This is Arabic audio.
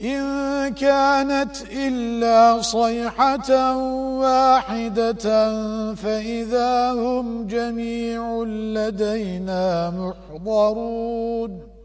إن كانت إلا صيحة واحدة فإذا هم جميع لدينا محضرون.